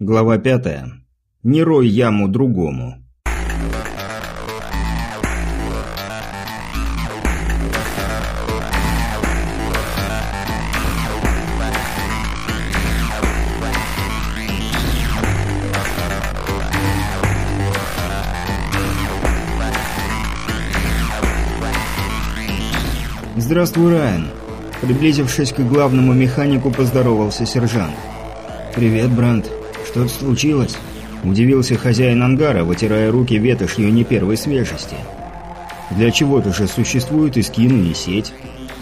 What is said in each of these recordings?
Глава пятая. Не рой яму другому. «Здравствуй, Райан!» Приблизившись к главному механику, поздоровался сержант. «Привет, Бранд. Что-то случилось?» Удивился хозяин ангара, вытирая руки ветошью не первой свежести. «Для чего-то же существует и скин, и сеть.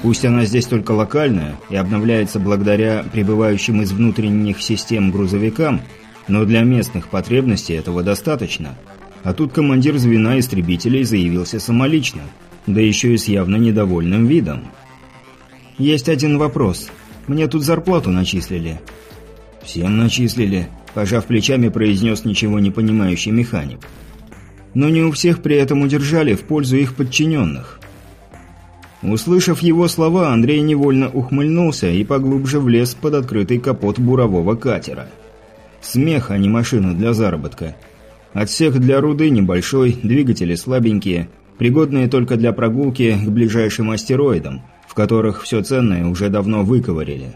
Пусть она здесь только локальная и обновляется благодаря прибывающим из внутренних систем грузовикам, но для местных потребностей этого достаточно. А тут командир звена истребителей заявился самолично, да еще и с явно недовольным видом. «Есть один вопрос. Мне тут зарплату начислили». «Всем начислили», – пожав плечами, произнес ничего не понимающий механик. «Но не у всех при этом удержали в пользу их подчиненных». Услышав его слова, Андрей невольно ухмыльнулся и поглубже влез под открытый капот бурового катера. Смех, а не машина для заработка. Отсек для руды небольшой, двигатели слабенькие, пригодные только для прогулки к ближайшим астероидам, в которых все ценное уже давно выковырили.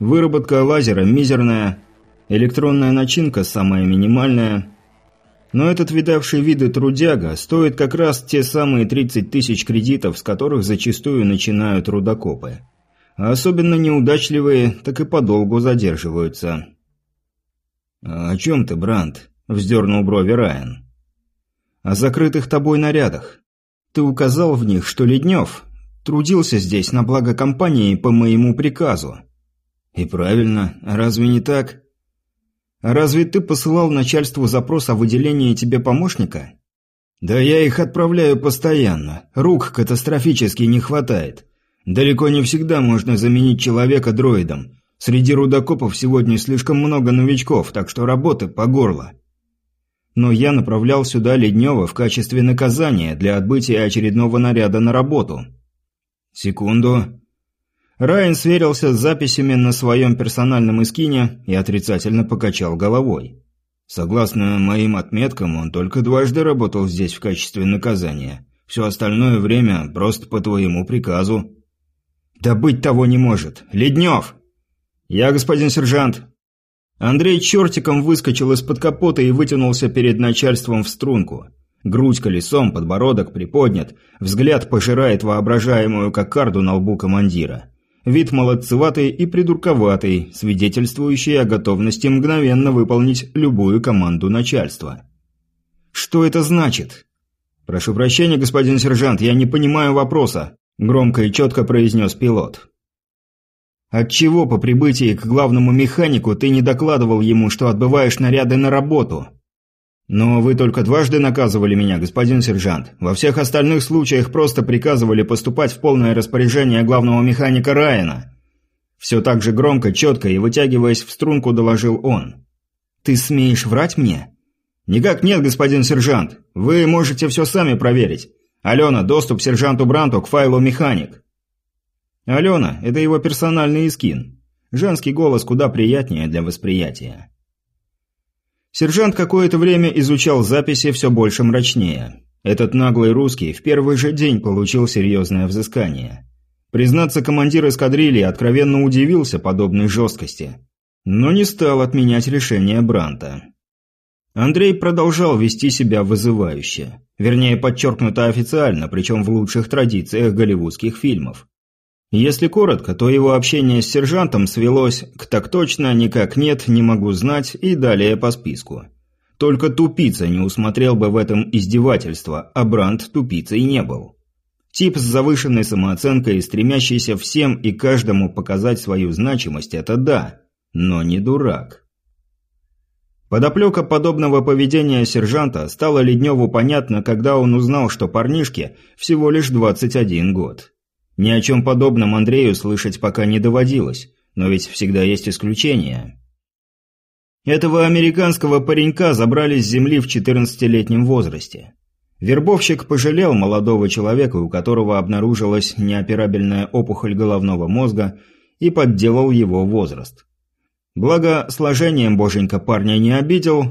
Выработка лазера мизерная, электронная начинка самая минимальная. Но этот видавший виды трудяга стоит как раз те самые 30 тысяч кредитов, с которых зачастую начинают рудокопы. А особенно неудачливые так и подолгу задерживаются. «А «О чем ты, Бранд?» – вздернул брови Райан. «О закрытых тобой нарядах. Ты указал в них, что Леднев трудился здесь на благо компании по моему приказу. «И правильно. Разве не так?» «А разве ты посылал начальству запрос о выделении тебе помощника?» «Да я их отправляю постоянно. Рук катастрофически не хватает. Далеко не всегда можно заменить человека дроидом. Среди рудокопов сегодня слишком много новичков, так что работы по горло». Но я направлял сюда Леднева в качестве наказания для отбытия очередного наряда на работу. «Секунду. Райан сверился с записями на своем персональном эскине и отрицательно покачал головой. Согласно моим отметкам, он только дважды работал здесь в качестве наказания. Все остальное время просто по твоему приказу. Да быть того не может. Леднев! Я, господин сержант. Андрей чертиком выскочил из-под капота и вытянулся перед начальством в струнку. Грудь колесом, подбородок приподнят, взгляд пожирает воображаемую кокарду на лбу командира. Вид молодцеватый и придурковатый, свидетельствующий о готовности мгновенно выполнить любую команду начальства. «Что это значит?» «Прошу прощения, господин сержант, я не понимаю вопроса», – громко и четко произнес пилот. «Отчего по прибытии к главному механику ты не докладывал ему, что отбываешь наряды на работу?» «Но вы только дважды наказывали меня, господин сержант. Во всех остальных случаях просто приказывали поступать в полное распоряжение главного механика Райана». Все так же громко, четко и вытягиваясь в струнку, доложил он. «Ты смеешь врать мне?» «Никак нет, господин сержант. Вы можете все сами проверить. Алена, доступ сержанту Бранту к файлу «Механик». Алена – это его персональный скин. Женский голос куда приятнее для восприятия. Сержант какое-то время изучал записи все больше мрачнее. Этот наглый русский в первый же день получил серьезное взыскание. Признаться, командир эскадрильи откровенно удивился подобной жесткости, но не стал отменять решение Бранта. Андрей продолжал вести себя вызывающе. Вернее, подчеркнуто официально, причем в лучших традициях голливудских фильмов. Если коротко, то его общение с сержантом свелось к «так точно», «никак нет», «не могу знать» и далее по списку. Только тупица не усмотрел бы в этом издевательство, а Бранд тупицей не был. Тип с завышенной самооценкой, стремящийся всем и каждому показать свою значимость – это да, но не дурак. Подоплека подобного поведения сержанта стала Ледневу понятно, когда он узнал, что парнишке всего лишь 21 год. Ни о чем подобном Андрею слышать пока не доводилось, но ведь всегда есть исключения. Этого американского паренька забрали с земли в 14-летнем возрасте. Вербовщик пожалел молодого человека, у которого обнаружилась неоперабельная опухоль головного мозга, и подделал его возраст. Благо, сложением боженька парня не обидел,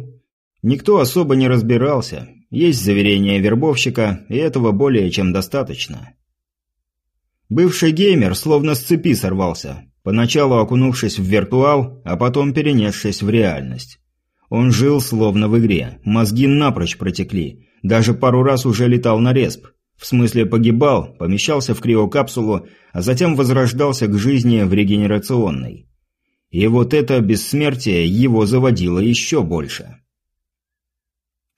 никто особо не разбирался, есть заверение вербовщика, и этого более чем достаточно. Бывший геймер словно с цепи сорвался, поначалу окунувшись в виртуал, а потом перенесшись в реальность. Он жил словно в игре, мозги напрочь протекли, даже пару раз уже летал на респ. В смысле погибал, помещался в криокапсулу, а затем возрождался к жизни в регенерационной. И вот это бессмертие его заводило еще больше.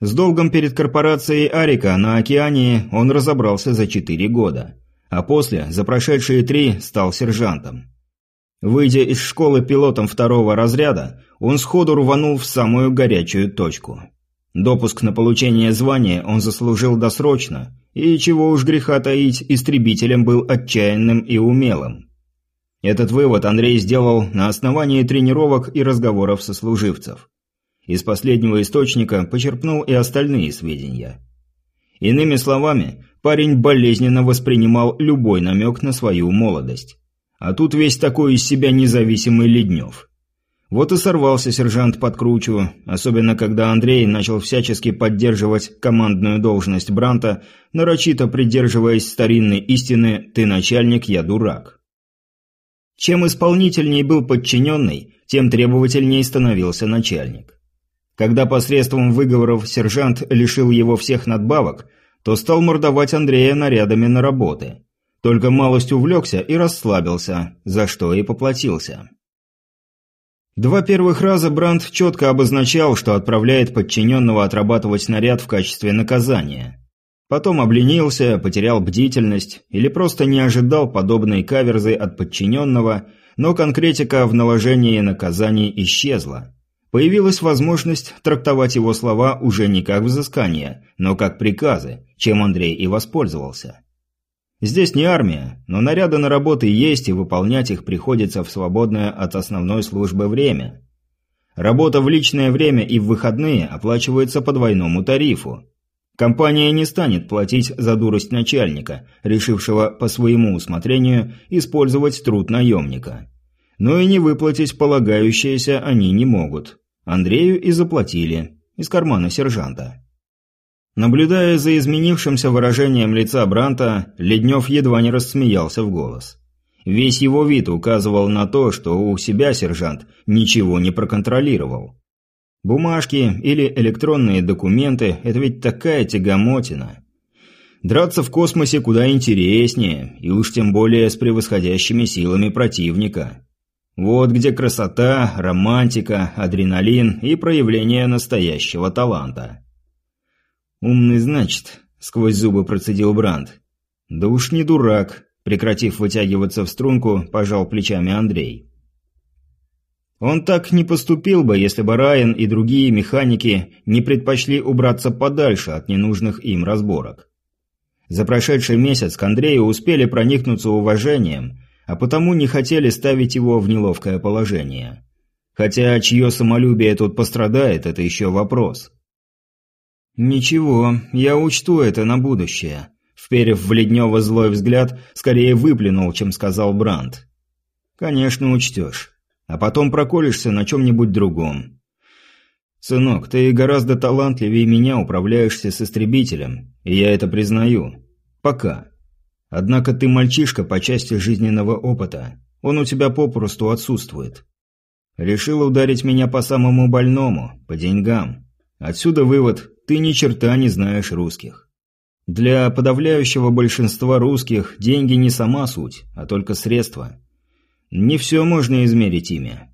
С долгом перед корпорацией Арика на океане он разобрался за четыре года, а после, за прошедшие три, стал сержантом. Выйдя из школы пилотом второго разряда, он сходу рванул в самую горячую точку. Допуск на получение звания он заслужил досрочно, и, чего уж греха таить, истребителем был отчаянным и умелым. Этот вывод Андрей сделал на основании тренировок и разговоров со служивцев. Из последнего источника почерпнул и остальные сведения. Иными словами, парень болезненно воспринимал любой намек на свою молодость. А тут весь такой из себя независимый Леднев. Вот и сорвался сержант под кручу, особенно когда Андрей начал всячески поддерживать командную должность Бранта, нарочито придерживаясь старинной истины «ты начальник, я дурак». Чем исполнительней был подчиненный, тем требовательней становился начальник. Когда посредством выговоров сержант лишил его всех надбавок, то стал мордовать Андрея нарядами на работы. Только малость увлекся и расслабился, за что и поплатился. Два первых раза Бранд четко обозначал, что отправляет подчиненного отрабатывать наряд в качестве наказания. Потом обленился, потерял бдительность или просто не ожидал подобной каверзы от подчиненного, но конкретика в наложении наказаний исчезла. Появилась возможность трактовать его слова уже не как взыскание, но как приказы, чем Андрей и воспользовался. Здесь не армия, но наряды на работы есть, и выполнять их приходится в свободное от основной службы время. Работа в личное время и в выходные оплачивается по двойному тарифу. Компания не станет платить за дурость начальника, решившего по своему усмотрению использовать труд наемника но и не выплатить полагающееся они не могут. Андрею и заплатили. Из кармана сержанта. Наблюдая за изменившимся выражением лица Бранта, Леднев едва не рассмеялся в голос. Весь его вид указывал на то, что у себя сержант ничего не проконтролировал. Бумажки или электронные документы – это ведь такая тягомотина. Драться в космосе куда интереснее, и уж тем более с превосходящими силами противника. Вот где красота, романтика, адреналин и проявление настоящего таланта. «Умный, значит», — сквозь зубы процедил Бранд. «Да уж не дурак», — прекратив вытягиваться в струнку, пожал плечами Андрей. Он так не поступил бы, если бы Райан и другие механики не предпочли убраться подальше от ненужных им разборок. За прошедший месяц к Андрею успели проникнуться уважением а потому не хотели ставить его в неловкое положение. Хотя чье самолюбие тут пострадает, это еще вопрос. «Ничего, я учту это на будущее», – вперев в Леднева злой взгляд, скорее выплюнул, чем сказал Бранд. «Конечно учтешь. А потом проколешься на чем-нибудь другом. Сынок, ты гораздо талантливее меня управляешься с истребителем, и я это признаю. Пока. Однако ты мальчишка по части жизненного опыта. Он у тебя попросту отсутствует. Решил ударить меня по самому больному, по деньгам. Отсюда вывод – ты ни черта не знаешь русских. Для подавляющего большинства русских деньги не сама суть, а только средства. Не все можно измерить ими.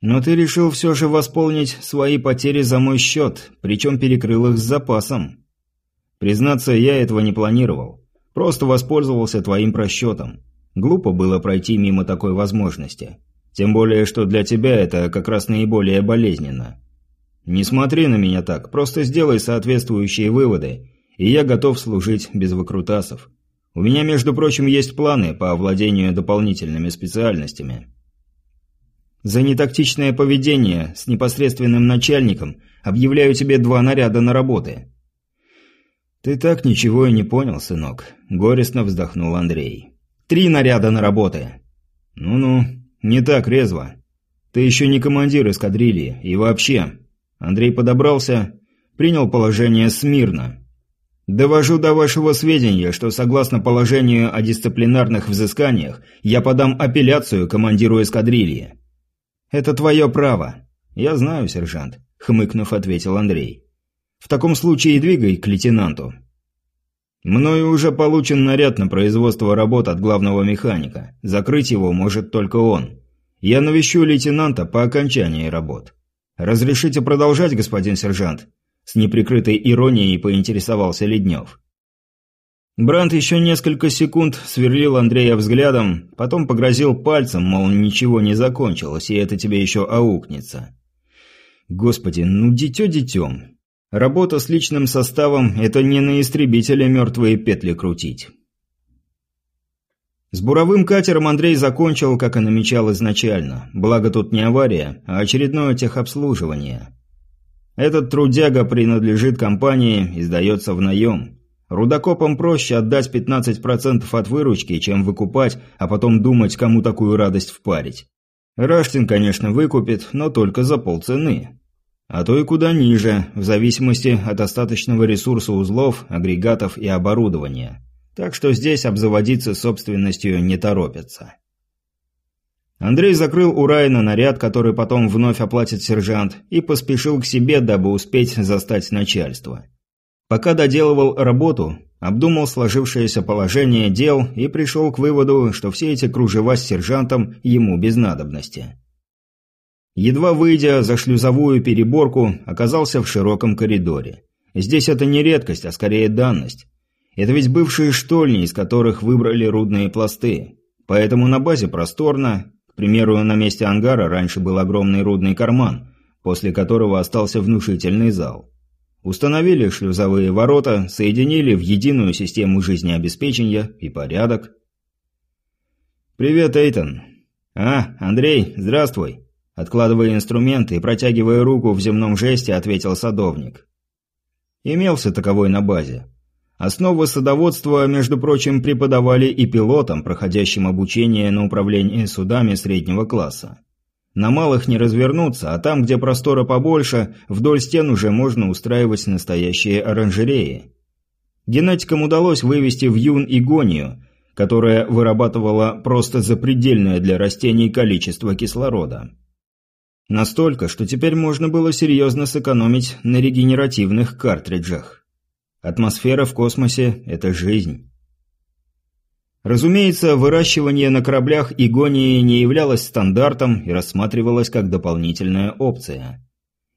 Но ты решил все же восполнить свои потери за мой счет, причем перекрыл их с запасом. Признаться, я этого не планировал. Просто воспользовался твоим просчетом. Глупо было пройти мимо такой возможности. Тем более, что для тебя это как раз наиболее болезненно. Не смотри на меня так, просто сделай соответствующие выводы, и я готов служить без выкрутасов. У меня, между прочим, есть планы по овладению дополнительными специальностями. За нетактичное поведение с непосредственным начальником объявляю тебе два наряда на работы. «Ты так ничего и не понял, сынок», – горестно вздохнул Андрей. «Три наряда на работы!» «Ну-ну, не так резво. Ты еще не командир эскадрильи. И вообще...» Андрей подобрался, принял положение смирно. «Довожу до вашего сведения, что согласно положению о дисциплинарных взысканиях я подам апелляцию командиру эскадрильи». «Это твое право». «Я знаю, сержант», — хмыкнув, ответил Андрей. «В таком случае двигай к лейтенанту». «Мною уже получен наряд на производство работ от главного механика. Закрыть его может только он. Я навещу лейтенанта по окончании работ. Разрешите продолжать, господин сержант?» С неприкрытой иронией поинтересовался Леднев. Бранд еще несколько секунд сверлил Андрея взглядом, потом погрозил пальцем, мол, ничего не закончилось, и это тебе еще аукнется. Господи, ну дитё детем. Работа с личным составом – это не на истребителе мертвые петли крутить. С буровым катером Андрей закончил, как и намечал изначально. Благо тут не авария, а очередное техобслуживание. Этот трудяга принадлежит компании и сдается в наем. Рудокопам проще отдать 15% от выручки, чем выкупать, а потом думать, кому такую радость впарить. Раштин, конечно, выкупит, но только за полцены а то и куда ниже, в зависимости от остаточного ресурса узлов, агрегатов и оборудования. Так что здесь обзаводиться собственностью не торопятся. Андрей закрыл у Райна наряд, который потом вновь оплатит сержант, и поспешил к себе, дабы успеть застать начальство. Пока доделывал работу, обдумал сложившееся положение дел и пришел к выводу, что все эти кружева с сержантом ему без надобности. Едва выйдя за шлюзовую переборку, оказался в широком коридоре. Здесь это не редкость, а скорее данность. Это ведь бывшие штольни, из которых выбрали рудные пласты. Поэтому на базе просторно. К примеру, на месте ангара раньше был огромный рудный карман, после которого остался внушительный зал. Установили шлюзовые ворота, соединили в единую систему жизнеобеспечения и порядок. «Привет, Эйтон». «А, Андрей, здравствуй». Откладывая инструменты и протягивая руку в земном жесте, ответил садовник. Имелся таковой на базе. Основы садоводства, между прочим, преподавали и пилотам, проходящим обучение на управлении судами среднего класса. На малых не развернуться, а там, где простора побольше, вдоль стен уже можно устраивать настоящие оранжереи. Генетикам удалось вывести в юн игонию, которая вырабатывала просто запредельное для растений количество кислорода. Настолько, что теперь можно было серьезно сэкономить на регенеративных картриджах. Атмосфера в космосе – это жизнь. Разумеется, выращивание на кораблях игонии не являлось стандартом и рассматривалось как дополнительная опция.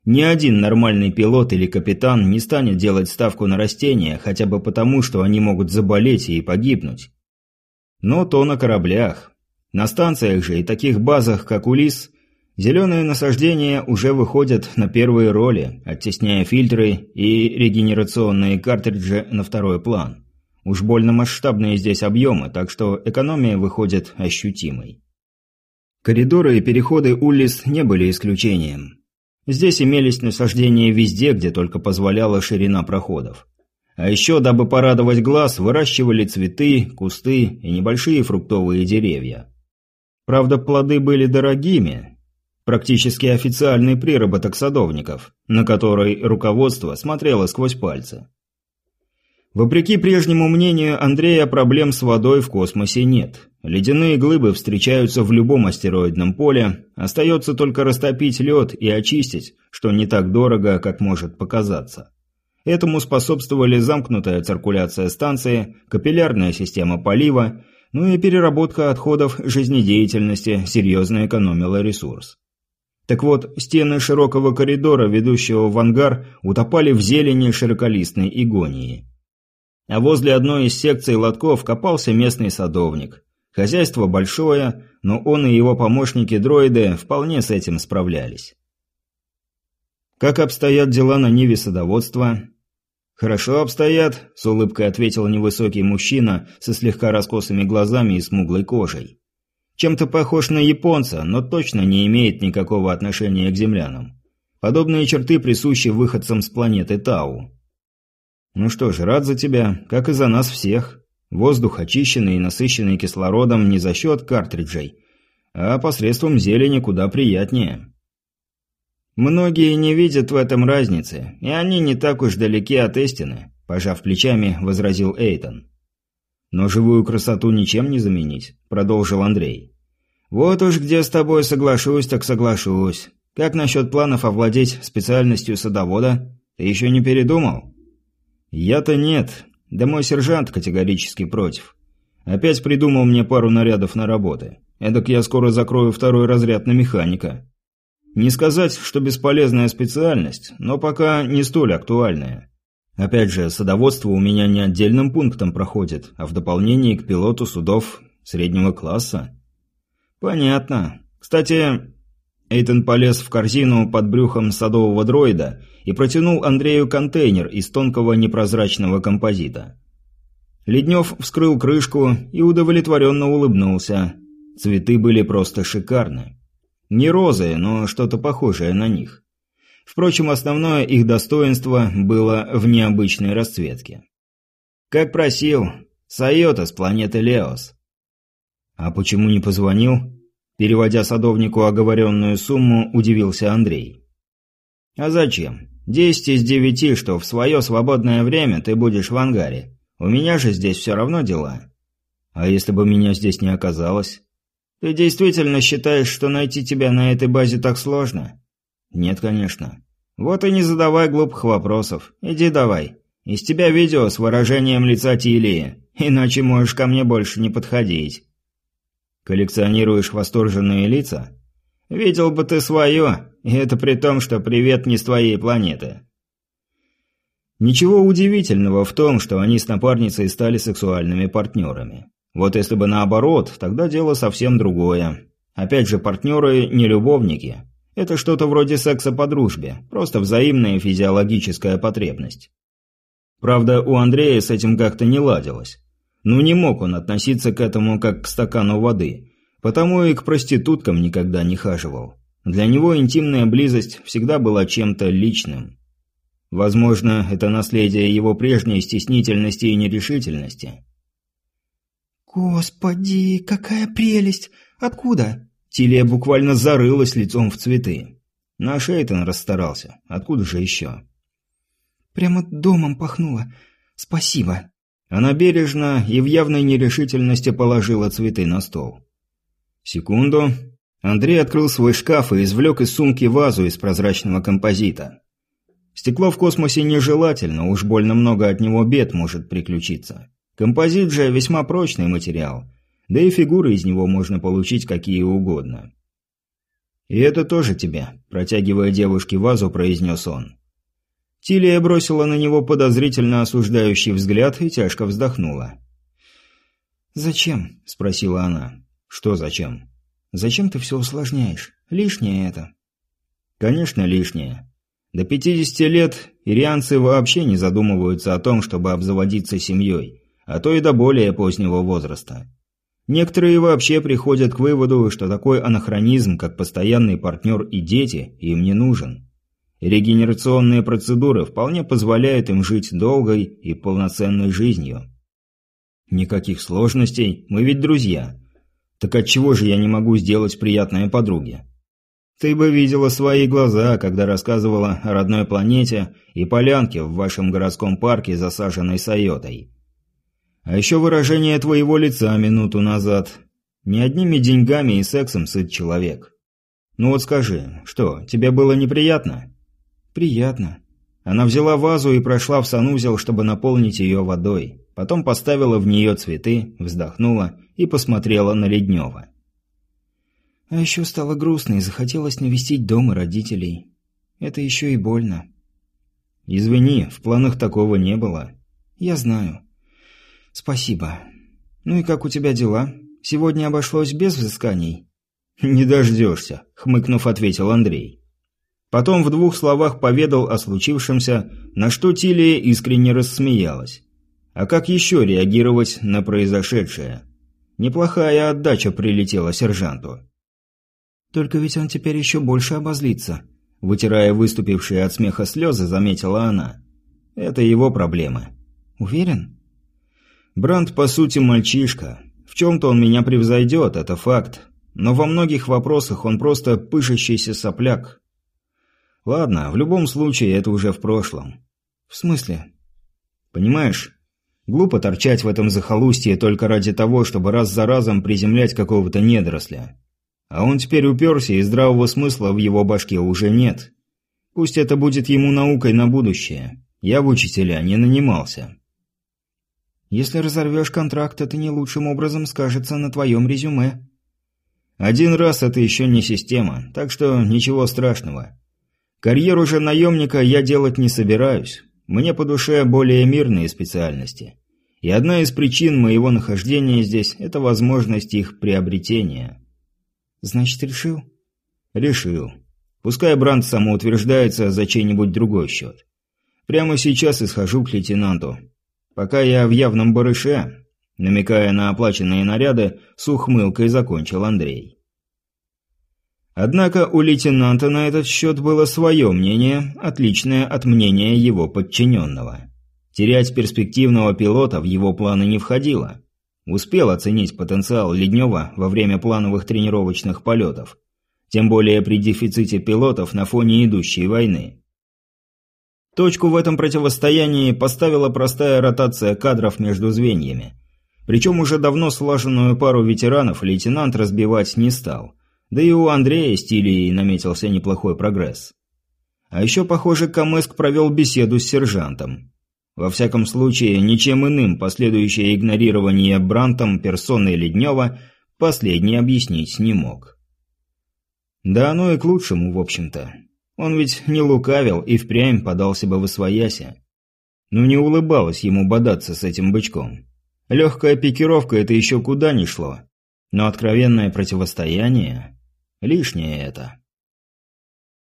Ни один нормальный пилот или капитан не станет делать ставку на растения, хотя бы потому, что они могут заболеть и погибнуть. Но то на кораблях. На станциях же и таких базах, как Улис, Зеленые насаждения уже выходят на первые роли, оттесняя фильтры и регенерационные картриджи на второй план. Уж больно масштабные здесь объемы, так что экономия выходит ощутимой. Коридоры и переходы Уллис не были исключением. Здесь имелись насаждения везде, где только позволяла ширина проходов. А еще, дабы порадовать глаз, выращивали цветы, кусты и небольшие фруктовые деревья. Правда, плоды были дорогими, Практически официальный приработок садовников, на который руководство смотрело сквозь пальцы. Вопреки прежнему мнению Андрея, проблем с водой в космосе нет. Ледяные глыбы встречаются в любом астероидном поле, остается только растопить лед и очистить, что не так дорого, как может показаться. Этому способствовали замкнутая циркуляция станции, капиллярная система полива, ну и переработка отходов жизнедеятельности серьезно экономила ресурс. Так вот, стены широкого коридора, ведущего в ангар, утопали в зелени широколистной игонии. А возле одной из секций лотков копался местный садовник. Хозяйство большое, но он и его помощники-дроиды вполне с этим справлялись. «Как обстоят дела на Ниве садоводства?» «Хорошо обстоят», – с улыбкой ответил невысокий мужчина со слегка раскосыми глазами и смуглой кожей. Чем-то похож на японца, но точно не имеет никакого отношения к землянам. Подобные черты присущи выходцам с планеты Тау. Ну что ж, рад за тебя, как и за нас всех. Воздух очищенный и насыщенный кислородом не за счет картриджей, А посредством зелени куда приятнее. Многие не видят в этом разницы, и они не так уж далеки от истины, пожав плечами, возразил Эйтон. Но живую красоту ничем не заменить, продолжил Андрей. Вот уж где с тобой соглашусь, так соглашусь. Как насчет планов овладеть специальностью садовода? Ты еще не передумал? Я-то нет, да мой сержант категорически против. Опять придумал мне пару нарядов на работы. Эдак я скоро закрою второй разряд на механика. Не сказать, что бесполезная специальность, но пока не столь актуальная. Опять же, садоводство у меня не отдельным пунктом проходит, а в дополнение к пилоту судов среднего класса. Понятно. Кстати, Эйтон полез в корзину под брюхом садового дроида и протянул Андрею контейнер из тонкого непрозрачного композита. Леднев вскрыл крышку и удовлетворенно улыбнулся. Цветы были просто шикарны. Не розы, но что-то похожее на них. Впрочем, основное их достоинство было в необычной расцветке. «Как просил, Сайота с планеты Леос». «А почему не позвонил?» Переводя садовнику оговоренную сумму, удивился Андрей. «А зачем? Десять из девяти, что в свое свободное время ты будешь в ангаре. У меня же здесь все равно дела». «А если бы меня здесь не оказалось?» Ты действительно считаешь, что найти тебя на этой базе так сложно? Нет, конечно. Вот и не задавай глупых вопросов. Иди давай. Из тебя видео с выражением лица Тилии, иначе можешь ко мне больше не подходить. Коллекционируешь восторженные лица? Видел бы ты свое, и это при том, что привет не с твоей планеты. Ничего удивительного в том, что они с напарницей стали сексуальными партнерами. Вот если бы наоборот, тогда дело совсем другое. Опять же, партнеры не любовники. Это что-то вроде секса по дружбе, просто взаимная физиологическая потребность. Правда, у Андрея с этим как-то не ладилось. Ну не мог он относиться к этому как к стакану воды, потому и к проституткам никогда не хаживал. Для него интимная близость всегда была чем-то личным. Возможно, это наследие его прежней стеснительности и нерешительности. «Господи, какая прелесть! Откуда?» Тилия буквально зарылась лицом в цветы. Наш Эйтон расстарался. Откуда же еще? «Прямо домом пахнуло. Спасибо». Она бережно и в явной нерешительности положила цветы на стол. Секунду. Андрей открыл свой шкаф и извлек из сумки вазу из прозрачного композита. Стекло в космосе нежелательно, уж больно много от него бед может приключиться. Композит же весьма прочный материал, да и фигуры из него можно получить какие угодно. «И это тоже тебе», – протягивая девушке вазу, произнес он. Тилия бросила на него подозрительно осуждающий взгляд и тяжко вздохнула. «Зачем?» – спросила она. «Что зачем?» «Зачем ты все усложняешь? Лишнее это». «Конечно, лишнее. До 50 лет ирианцы вообще не задумываются о том, чтобы обзаводиться семьей а то и до более позднего возраста. Некоторые вообще приходят к выводу, что такой анахронизм, как постоянный партнер и дети, им не нужен. Регенерационные процедуры вполне позволяют им жить долгой и полноценной жизнью. Никаких сложностей, мы ведь друзья. Так отчего же я не могу сделать приятное подруге? Ты бы видела свои глаза, когда рассказывала о родной планете и полянке в вашем городском парке, засаженной Сайотой. А еще выражение твоего лица минуту назад. Не одними деньгами и сексом сыт человек. Ну вот скажи, что, тебе было неприятно? Приятно. Она взяла вазу и прошла в санузел, чтобы наполнить ее водой. Потом поставила в нее цветы, вздохнула и посмотрела на Леднева. А еще стало грустно и захотелось навестить дом и родителей. Это еще и больно. Извини, в планах такого не было. Я знаю. «Спасибо. Ну и как у тебя дела? Сегодня обошлось без взысканий?» «Не дождешься», — хмыкнув, ответил Андрей. Потом в двух словах поведал о случившемся, на что Тилия искренне рассмеялась. А как еще реагировать на произошедшее? Неплохая отдача прилетела сержанту. «Только ведь он теперь еще больше обозлится», — вытирая выступившие от смеха слезы, заметила она. «Это его проблемы». «Уверен?» Бранд, по сути, мальчишка. В чем-то он меня превзойдет, это факт. но во многих вопросах он просто пышащийся сопляк. Ладно, в любом случае это уже в прошлом. В смысле? Понимаешь, глупо торчать в этом захолустье только ради того, чтобы раз за разом приземлять какого-то недоросля. А он теперь уперся, и здравого смысла в его башке уже нет. Пусть это будет ему наукой на будущее. Я в учителя не нанимался. Если разорвешь контракт, это не лучшим образом скажется на твоем резюме. Один раз это еще не система, так что ничего страшного. Карьеру же наемника я делать не собираюсь. Мне по душе более мирные специальности. И одна из причин моего нахождения здесь – это возможность их приобретения. Значит, решил? Решил. Пускай Бранд самоутверждается за чей-нибудь другой счет. Прямо сейчас и схожу к лейтенанту. Пока я в явном барыше, намекая на оплаченные наряды, с ухмылкой закончил Андрей. Однако у лейтенанта на этот счет было свое мнение, отличное от мнения его подчиненного. Терять перспективного пилота в его планы не входило. Успел оценить потенциал Леднева во время плановых тренировочных полетов. Тем более при дефиците пилотов на фоне идущей войны. Точку в этом противостоянии поставила простая ротация кадров между звеньями. Причем уже давно слаженную пару ветеранов лейтенант разбивать не стал. Да и у Андрея стилей наметился неплохой прогресс. А еще, похоже, Камеск провел беседу с сержантом. Во всяком случае, ничем иным последующее игнорирование Брантом персоны Леднева последний объяснить не мог. Да оно и к лучшему, в общем-то. Он ведь не лукавил и впрямь подался бы в освояси. Но не улыбалось ему бодаться с этим бычком. Легкая пикировка – это еще куда ни шло. Но откровенное противостояние – лишнее это.